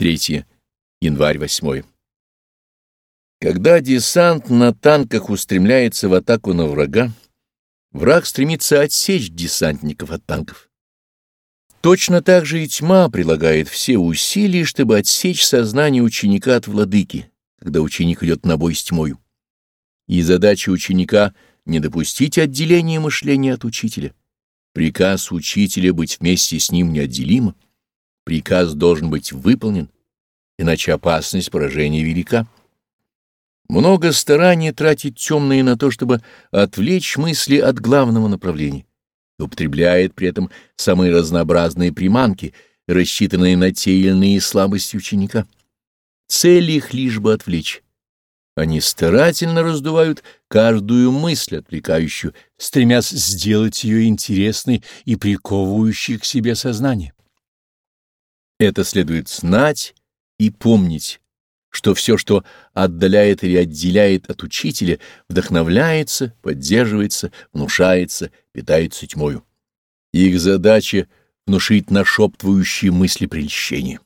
3. Январь 8. Когда десант на танках устремляется в атаку на врага, враг стремится отсечь десантников от танков. Точно так же и тьма прилагает все усилия, чтобы отсечь сознание ученика от владыки, когда ученик идет на бой с тьмою. И задача ученика — не допустить отделения мышления от учителя. Приказ учителя быть вместе с ним неотделимо. Приказ должен быть выполнен, иначе опасность поражения велика. Много стараний тратит темные на то, чтобы отвлечь мысли от главного направления, и употребляет при этом самые разнообразные приманки, рассчитанные на те или иные слабости ученика. Цель их лишь бы отвлечь. Они старательно раздувают каждую мысль, отвлекающую, стремясь сделать ее интересной и приковывающей к себе сознание. Это следует знать и помнить, что все, что отдаляет или отделяет от учителя, вдохновляется, поддерживается, внушается, питается тьмою. Их задача — внушить нашептывающие мысли прельщения.